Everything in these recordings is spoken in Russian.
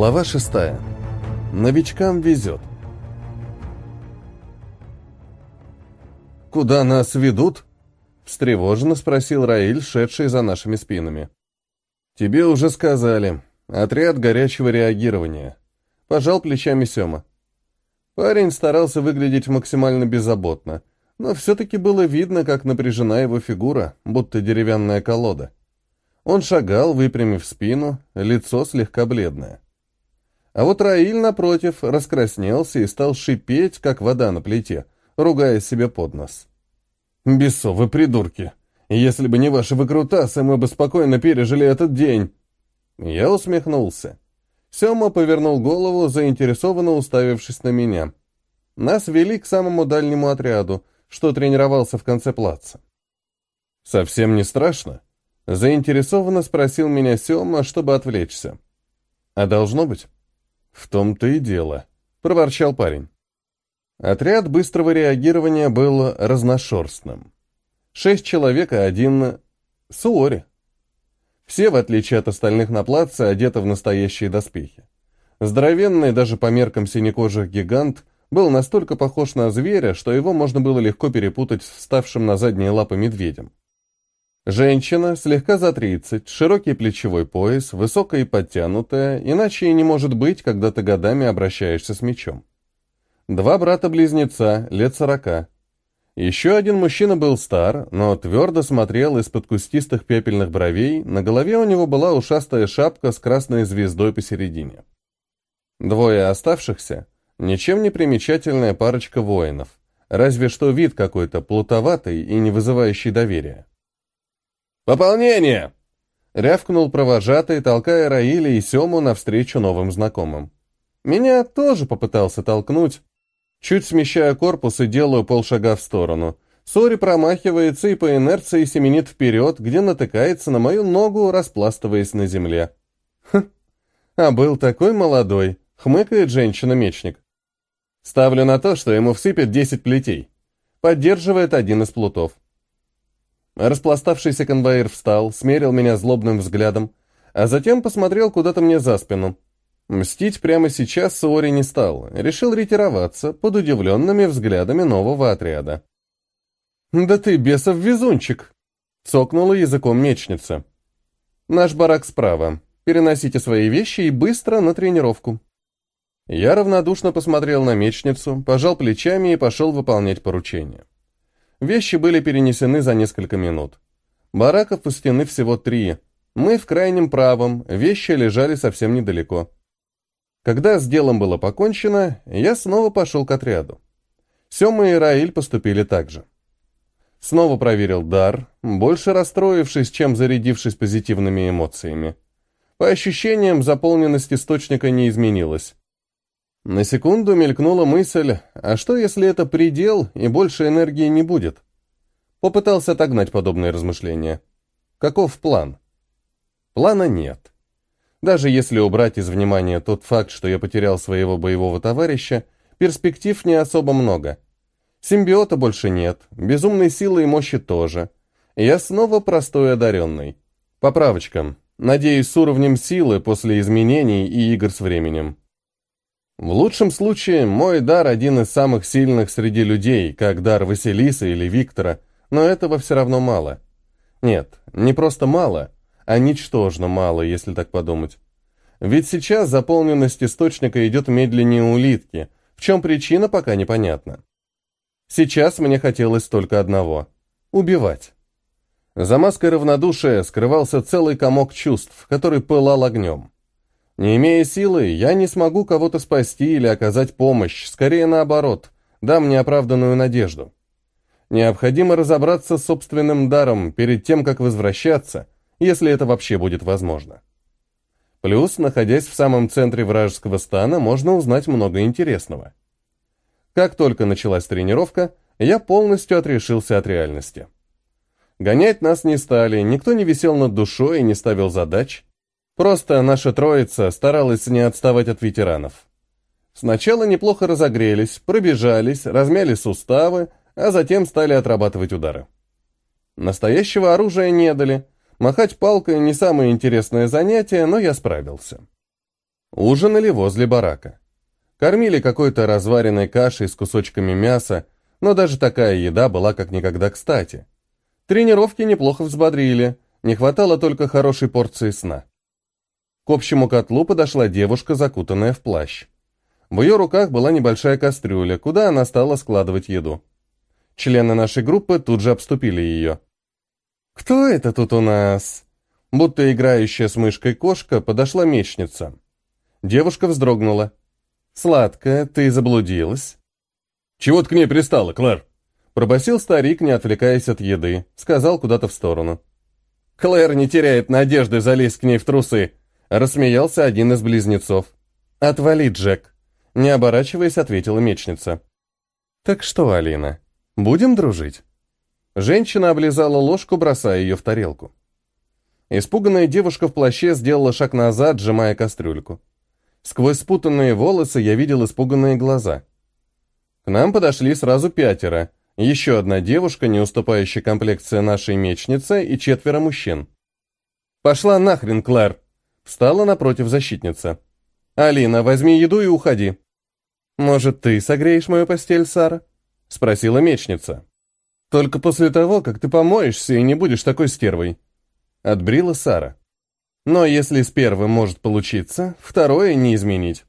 Глава шестая. Новичкам везет. «Куда нас ведут?» — встревоженно спросил Раиль, шедший за нашими спинами. «Тебе уже сказали. Отряд горячего реагирования». Пожал плечами Сёма. Парень старался выглядеть максимально беззаботно, но все-таки было видно, как напряжена его фигура, будто деревянная колода. Он шагал, выпрямив спину, лицо слегка бледное. А вот Раиль, напротив, раскраснелся и стал шипеть, как вода на плите, ругая себе под нос. «Бесовы придурки! Если бы не ваши выкрутасы, мы бы спокойно пережили этот день!» Я усмехнулся. Сема повернул голову, заинтересованно уставившись на меня. Нас вели к самому дальнему отряду, что тренировался в конце плаца. «Совсем не страшно?» Заинтересованно спросил меня Сема, чтобы отвлечься. «А должно быть?» «В том-то и дело», — проворчал парень. Отряд быстрого реагирования был разношерстным. Шесть человек и один Суори. Все, в отличие от остальных на плаце, одеты в настоящие доспехи. Здоровенный даже по меркам синекожих гигант был настолько похож на зверя, что его можно было легко перепутать с вставшим на задние лапы медведем. Женщина, слегка за 30, широкий плечевой пояс, высокая и подтянутая, иначе и не может быть, когда ты годами обращаешься с мечом. Два брата-близнеца, лет сорока. Еще один мужчина был стар, но твердо смотрел из-под кустистых пепельных бровей, на голове у него была ушастая шапка с красной звездой посередине. Двое оставшихся — ничем не примечательная парочка воинов, разве что вид какой-то плутоватый и не вызывающий доверия. «Пополнение!» — рявкнул провожатый, толкая Раиля и Сему навстречу новым знакомым. Меня тоже попытался толкнуть. Чуть смещая корпус и делаю полшага в сторону. Сори промахивается и по инерции семенит вперед, где натыкается на мою ногу, распластываясь на земле. Хм, а был такой молодой, хмыкает женщина-мечник. Ставлю на то, что ему всыпят десять плетей. Поддерживает один из плутов. Распластавшийся конвоир встал, смерил меня злобным взглядом, а затем посмотрел куда-то мне за спину. Мстить прямо сейчас Суори не стал, решил ретироваться под удивленными взглядами нового отряда. «Да ты бесов везунчик!» — цокнула языком мечница. «Наш барак справа. Переносите свои вещи и быстро на тренировку». Я равнодушно посмотрел на мечницу, пожал плечами и пошел выполнять поручение. Вещи были перенесены за несколько минут. Бараков у стены всего три. Мы в крайнем правом, вещи лежали совсем недалеко. Когда с делом было покончено, я снова пошел к отряду. Сема и Раиль поступили так же. Снова проверил дар, больше расстроившись, чем зарядившись позитивными эмоциями. По ощущениям, заполненность источника не изменилась. На секунду мелькнула мысль, а что если это предел и больше энергии не будет? Попытался отогнать подобные размышления. Каков план? Плана нет. Даже если убрать из внимания тот факт, что я потерял своего боевого товарища, перспектив не особо много. Симбиота больше нет, безумной силы и мощи тоже. Я снова простой одаренный. Поправочка. Надеюсь, с уровнем силы после изменений и игр с временем. В лучшем случае, мой дар один из самых сильных среди людей, как дар Василисы или Виктора, но этого все равно мало. Нет, не просто мало, а ничтожно мало, если так подумать. Ведь сейчас заполненность источника идет медленнее улитки, в чем причина пока непонятна. Сейчас мне хотелось только одного — убивать. За маской равнодушия скрывался целый комок чувств, который пылал огнем. Не имея силы, я не смогу кого-то спасти или оказать помощь, скорее наоборот, дам неоправданную надежду. Необходимо разобраться с собственным даром перед тем, как возвращаться, если это вообще будет возможно. Плюс, находясь в самом центре вражеского стана, можно узнать много интересного. Как только началась тренировка, я полностью отрешился от реальности. Гонять нас не стали, никто не висел над душой и не ставил задач, Просто наша троица старалась не отставать от ветеранов. Сначала неплохо разогрелись, пробежались, размяли суставы, а затем стали отрабатывать удары. Настоящего оружия не дали. Махать палкой не самое интересное занятие, но я справился. Ужинали возле барака. Кормили какой-то разваренной кашей с кусочками мяса, но даже такая еда была как никогда кстати. Тренировки неплохо взбодрили, не хватало только хорошей порции сна. К общему котлу подошла девушка, закутанная в плащ. В ее руках была небольшая кастрюля, куда она стала складывать еду. Члены нашей группы тут же обступили ее. «Кто это тут у нас?» Будто играющая с мышкой кошка подошла мечница. Девушка вздрогнула. «Сладкая, ты заблудилась?» «Чего ты к ней пристала, Клэр?» Пробасил старик, не отвлекаясь от еды. Сказал куда-то в сторону. «Клэр не теряет надежды залезть к ней в трусы!» Рассмеялся один из близнецов. «Отвали, Джек!» Не оборачиваясь, ответила мечница. «Так что, Алина, будем дружить?» Женщина облизала ложку, бросая ее в тарелку. Испуганная девушка в плаще сделала шаг назад, сжимая кастрюльку. Сквозь спутанные волосы я видел испуганные глаза. К нам подошли сразу пятеро. Еще одна девушка, не уступающая комплекции нашей мечницы, и четверо мужчин. «Пошла нахрен, Клэр!» Встала напротив защитница. «Алина, возьми еду и уходи». «Может, ты согреешь мою постель, Сара?» Спросила мечница. «Только после того, как ты помоешься и не будешь такой стервой». Отбрила Сара. «Но если с первым может получиться, второе не изменить».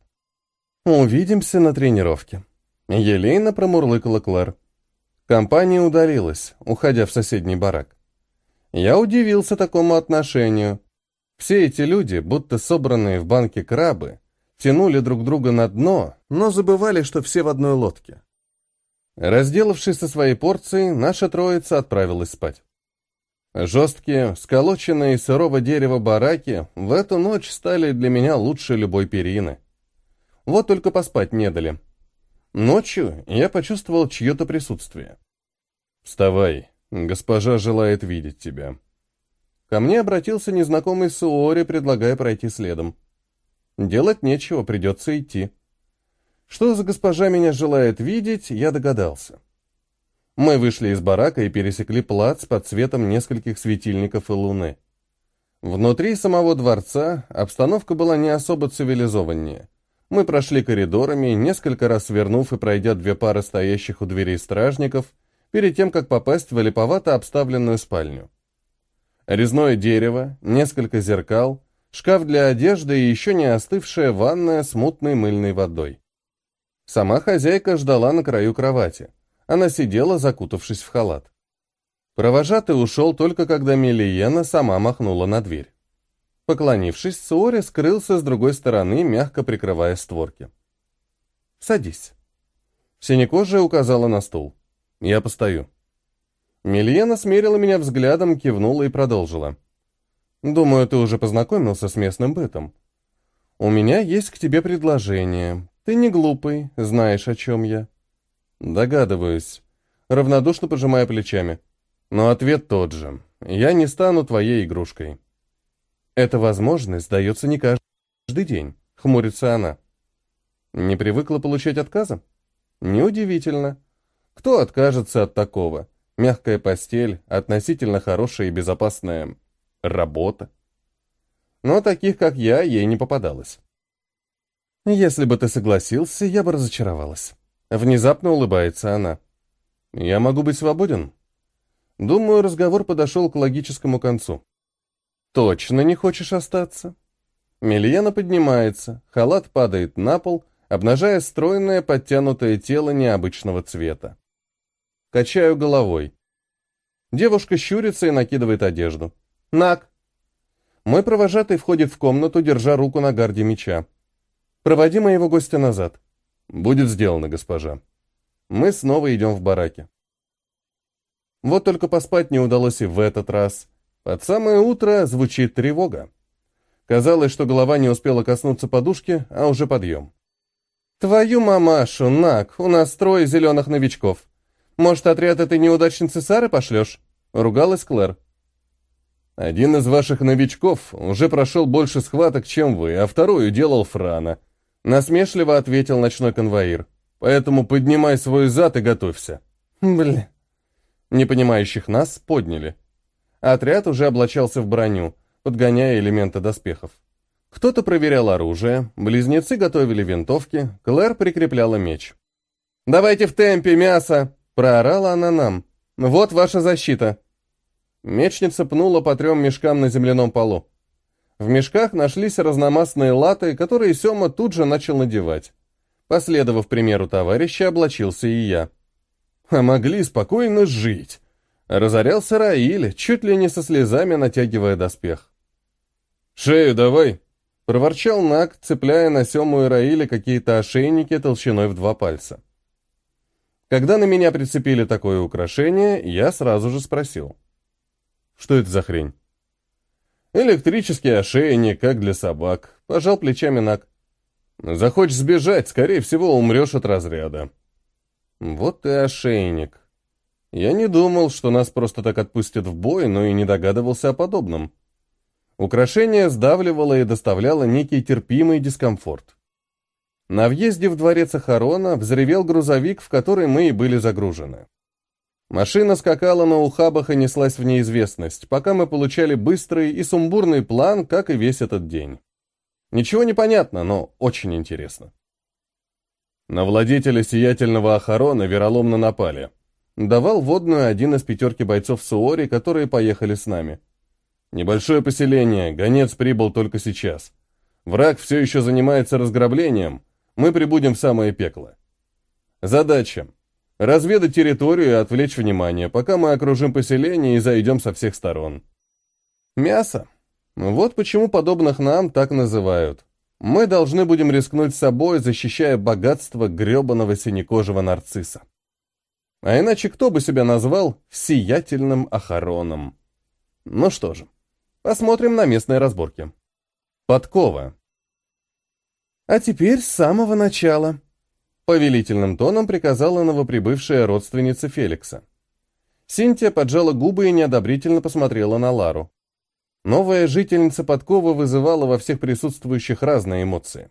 «Увидимся на тренировке». Елейно промурлыкала Клэр. Компания удалилась, уходя в соседний барак. Я удивился такому отношению. Все эти люди, будто собранные в банке крабы, тянули друг друга на дно, но забывали, что все в одной лодке. Разделавшись со своей порцией, наша троица отправилась спать. Жесткие, сколоченные из сырого дерева бараки в эту ночь стали для меня лучше любой перины. Вот только поспать не дали. Ночью я почувствовал чье-то присутствие. «Вставай, госпожа желает видеть тебя», Ко мне обратился незнакомый Суори, предлагая пройти следом. Делать нечего, придется идти. Что за госпожа меня желает видеть, я догадался. Мы вышли из барака и пересекли плац под светом нескольких светильников и луны. Внутри самого дворца обстановка была не особо цивилизованнее. Мы прошли коридорами, несколько раз свернув и пройдя две пары стоящих у дверей стражников, перед тем, как попасть в липовато обставленную спальню. Резное дерево, несколько зеркал, шкаф для одежды и еще не остывшая ванная с мутной мыльной водой. Сама хозяйка ждала на краю кровати. Она сидела, закутавшись в халат. Провожатый ушел только когда Мелиена сама махнула на дверь. Поклонившись, Суори скрылся с другой стороны, мягко прикрывая створки. «Садись». Синекожая указала на стул. «Я постою». Мильена смерила меня взглядом, кивнула и продолжила. «Думаю, ты уже познакомился с местным бытом. У меня есть к тебе предложение. Ты не глупый, знаешь, о чем я». «Догадываюсь», равнодушно пожимая плечами. Но ответ тот же. «Я не стану твоей игрушкой». «Эта возможность дается не каждый день», — хмурится она. «Не привыкла получать отказа?» «Неудивительно. Кто откажется от такого?» Мягкая постель, относительно хорошая и безопасная работа. Но таких, как я, ей не попадалось. «Если бы ты согласился, я бы разочаровалась». Внезапно улыбается она. «Я могу быть свободен?» Думаю, разговор подошел к логическому концу. «Точно не хочешь остаться?» Мильена поднимается, халат падает на пол, обнажая стройное подтянутое тело необычного цвета. Качаю головой. Девушка щурится и накидывает одежду. «Нак!» Мой провожатый входит в комнату, держа руку на гарде меча. «Проводи моего гостя назад». «Будет сделано, госпожа». Мы снова идем в бараке. Вот только поспать не удалось и в этот раз. Под самое утро звучит тревога. Казалось, что голова не успела коснуться подушки, а уже подъем. «Твою мамашу, Нак, у нас трое зеленых новичков. Может, отряд этой неудачницы Сары пошлешь?» — ругалась Клэр. «Один из ваших новичков уже прошел больше схваток, чем вы, а вторую делал Франа», — насмешливо ответил ночной конвоир. «Поэтому поднимай свой зад и готовься». «Бля». Непонимающих нас подняли. Отряд уже облачался в броню, подгоняя элементы доспехов. Кто-то проверял оружие, близнецы готовили винтовки, Клэр прикрепляла меч. «Давайте в темпе, мясо!» — проорала она нам. «Вот ваша защита!» Мечница пнула по трем мешкам на земляном полу. В мешках нашлись разномастные латы, которые Сёма тут же начал надевать. Последовав примеру товарища, облачился и я. А могли спокойно жить. Разорялся Раиль, чуть ли не со слезами натягивая доспех. «Шею давай!» — проворчал Наг, цепляя на Сему и Раиля какие-то ошейники толщиной в два пальца. Когда на меня прицепили такое украшение, я сразу же спросил. «Что это за хрень?» Электрический ошейник, как для собак. Пожал плечами Нак. Захочешь сбежать, скорее всего, умрешь от разряда. Вот и ошейник. Я не думал, что нас просто так отпустят в бой, но и не догадывался о подобном. Украшение сдавливало и доставляло некий терпимый дискомфорт. На въезде в дворец Ахарона взревел грузовик, в который мы и были загружены. Машина скакала на ухабах и неслась в неизвестность, пока мы получали быстрый и сумбурный план, как и весь этот день. Ничего не понятно, но очень интересно. На владетеля сиятельного охорона вероломно напали. Давал водную один из пятерки бойцов Суори, которые поехали с нами. Небольшое поселение, гонец прибыл только сейчас. Враг все еще занимается разграблением, мы прибудем в самое пекло. Задача Разведать территорию и отвлечь внимание, пока мы окружим поселение и зайдем со всех сторон. Мясо. Вот почему подобных нам так называют. Мы должны будем рискнуть собой, защищая богатство гребаного синекожего нарцисса. А иначе кто бы себя назвал сиятельным охороном? Ну что же, посмотрим на местные разборки. Подкова. А теперь с самого начала. Повелительным тоном приказала новоприбывшая родственница Феликса. Синтия поджала губы и неодобрительно посмотрела на Лару. Новая жительница подкова вызывала во всех присутствующих разные эмоции.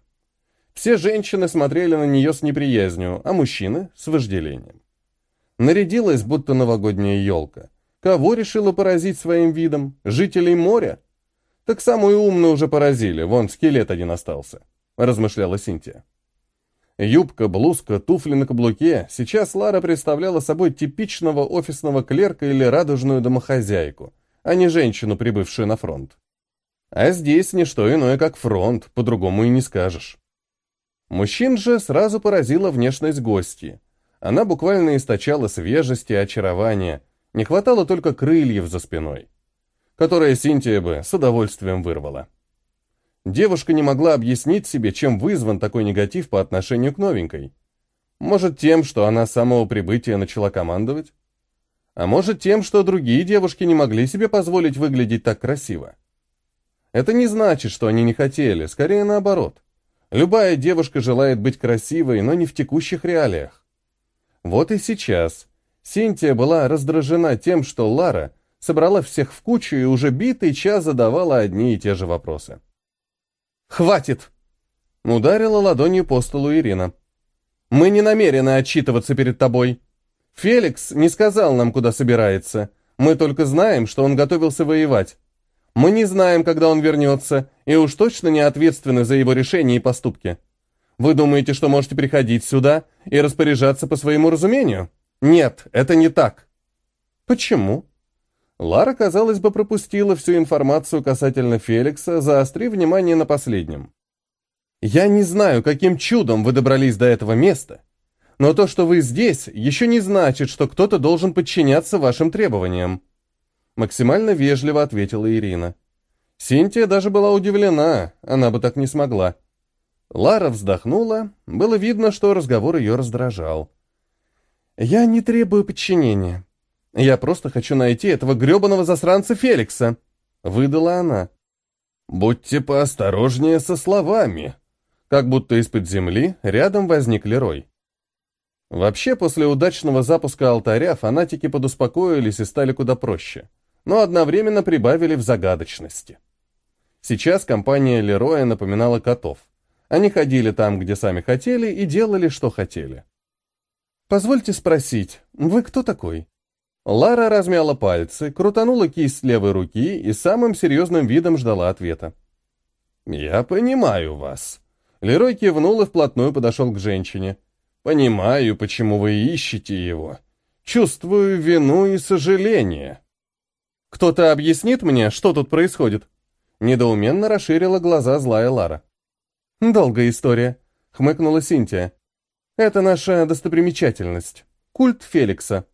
Все женщины смотрели на нее с неприязнью, а мужчины — с вожделением. Нарядилась, будто новогодняя елка. Кого решила поразить своим видом? Жителей моря? Так самую умную уже поразили, вон скелет один остался, размышляла Синтия. Юбка, блузка, туфли на каблуке. Сейчас Лара представляла собой типичного офисного клерка или радужную домохозяйку, а не женщину, прибывшую на фронт. А здесь не что иное, как фронт, по-другому и не скажешь. Мужчин же сразу поразила внешность гости. Она буквально источала свежесть и очарование. Не хватало только крыльев за спиной, которые Синтия бы с удовольствием вырвала. Девушка не могла объяснить себе, чем вызван такой негатив по отношению к новенькой. Может, тем, что она с самого прибытия начала командовать? А может, тем, что другие девушки не могли себе позволить выглядеть так красиво? Это не значит, что они не хотели, скорее наоборот. Любая девушка желает быть красивой, но не в текущих реалиях. Вот и сейчас. Синтия была раздражена тем, что Лара собрала всех в кучу и уже битый час задавала одни и те же вопросы. «Хватит!» — ударила ладонью по столу Ирина. «Мы не намерены отчитываться перед тобой. Феликс не сказал нам, куда собирается. Мы только знаем, что он готовился воевать. Мы не знаем, когда он вернется, и уж точно не ответственны за его решения и поступки. Вы думаете, что можете приходить сюда и распоряжаться по своему разумению? Нет, это не так». «Почему?» Лара, казалось бы, пропустила всю информацию касательно Феликса, заострив внимание на последнем. «Я не знаю, каким чудом вы добрались до этого места, но то, что вы здесь, еще не значит, что кто-то должен подчиняться вашим требованиям», максимально вежливо ответила Ирина. Синтия даже была удивлена, она бы так не смогла. Лара вздохнула, было видно, что разговор ее раздражал. «Я не требую подчинения. Я просто хочу найти этого грёбаного засранца Феликса», — выдала она. «Будьте поосторожнее со словами», как будто из-под земли рядом возник Лерой. Вообще, после удачного запуска алтаря фанатики подуспокоились и стали куда проще, но одновременно прибавили в загадочности. Сейчас компания Лероя напоминала котов. Они ходили там, где сами хотели, и делали, что хотели. «Позвольте спросить, вы кто такой?» Лара размяла пальцы, крутанула кисть левой руки и самым серьезным видом ждала ответа. «Я понимаю вас». Лерой кивнул и вплотную подошел к женщине. «Понимаю, почему вы ищете его. Чувствую вину и сожаление». «Кто-то объяснит мне, что тут происходит?» Недоуменно расширила глаза злая Лара. «Долгая история», — хмыкнула Синтия. «Это наша достопримечательность. Культ Феликса».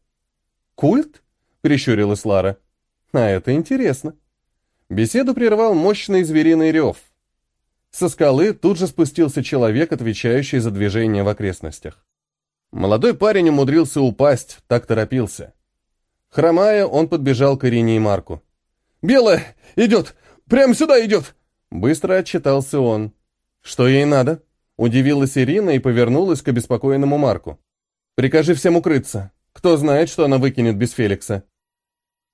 «Культ?» — прищурилась Лара. «А это интересно». Беседу прервал мощный звериный рев. Со скалы тут же спустился человек, отвечающий за движение в окрестностях. Молодой парень умудрился упасть, так торопился. Хромая, он подбежал к Ирине и Марку. «Белая! Идет! Прямо сюда идет!» Быстро отчитался он. «Что ей надо?» Удивилась Ирина и повернулась к обеспокоенному Марку. «Прикажи всем укрыться. Кто знает, что она выкинет без Феликса?»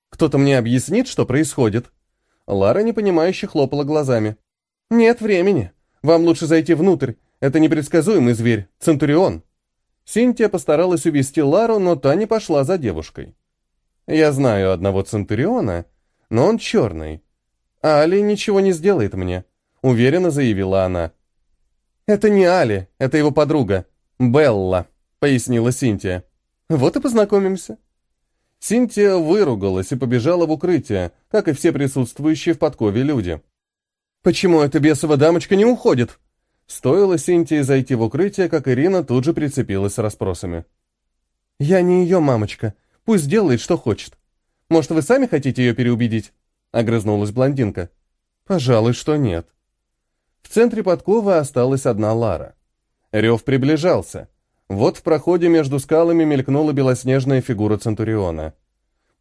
«Кто-то мне объяснит, что происходит?» Лара непонимающе хлопала глазами. «Нет времени. Вам лучше зайти внутрь. Это непредсказуемый зверь. Центурион». Синтия постаралась увести Лару, но та не пошла за девушкой. «Я знаю одного Центуриона, но он черный. Али ничего не сделает мне», — уверенно заявила она. «Это не Али, это его подруга. Белла», — пояснила Синтия. «Вот и познакомимся». Синтия выругалась и побежала в укрытие, как и все присутствующие в подкове люди. «Почему эта бесова дамочка не уходит?» Стоило Синтии зайти в укрытие, как Ирина тут же прицепилась с расспросами. «Я не ее мамочка. Пусть делает, что хочет. Может, вы сами хотите ее переубедить?» Огрызнулась блондинка. «Пожалуй, что нет». В центре подковы осталась одна Лара. Рев приближался. Вот в проходе между скалами мелькнула белоснежная фигура Центуриона.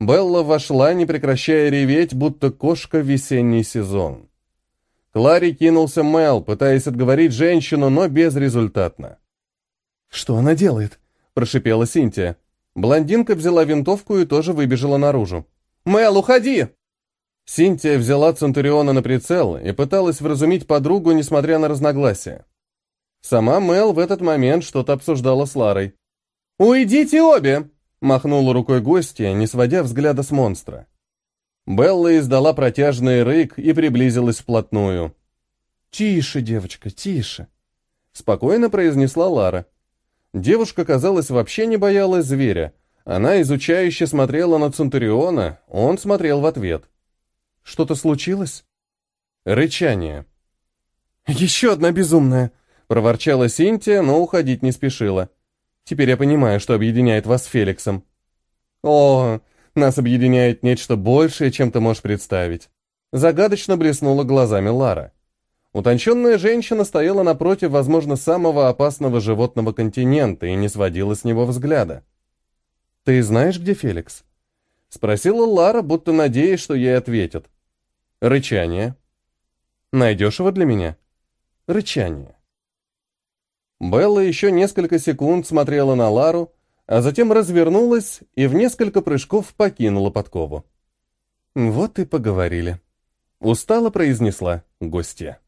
Белла вошла, не прекращая реветь, будто кошка в весенний сезон. К Ларе кинулся Мел, пытаясь отговорить женщину, но безрезультатно. «Что она делает?» – прошипела Синтия. Блондинка взяла винтовку и тоже выбежала наружу. «Мел, уходи!» Синтия взяла Центуриона на прицел и пыталась вразумить подругу, несмотря на разногласия. Сама Мел в этот момент что-то обсуждала с Ларой. «Уйдите обе!» – махнула рукой гостья, не сводя взгляда с монстра. Белла издала протяжный рык и приблизилась вплотную. «Тише, девочка, тише!» – спокойно произнесла Лара. Девушка, казалось, вообще не боялась зверя. Она изучающе смотрела на Центуриона, он смотрел в ответ. «Что-то случилось?» Рычание. «Еще одна безумная!» – проворчала Синтия, но уходить не спешила. «Теперь я понимаю, что объединяет вас с Феликсом». «О, нас объединяет нечто большее, чем ты можешь представить. Загадочно блеснула глазами Лара. Утонченная женщина стояла напротив, возможно, самого опасного животного континента и не сводила с него взгляда. «Ты знаешь, где Феликс?» Спросила Лара, будто надеясь, что ей ответят. «Рычание». «Найдешь его для меня?» «Рычание». Белла еще несколько секунд смотрела на Лару, а затем развернулась и в несколько прыжков покинула подкову. «Вот и поговорили», — устало произнесла гостья.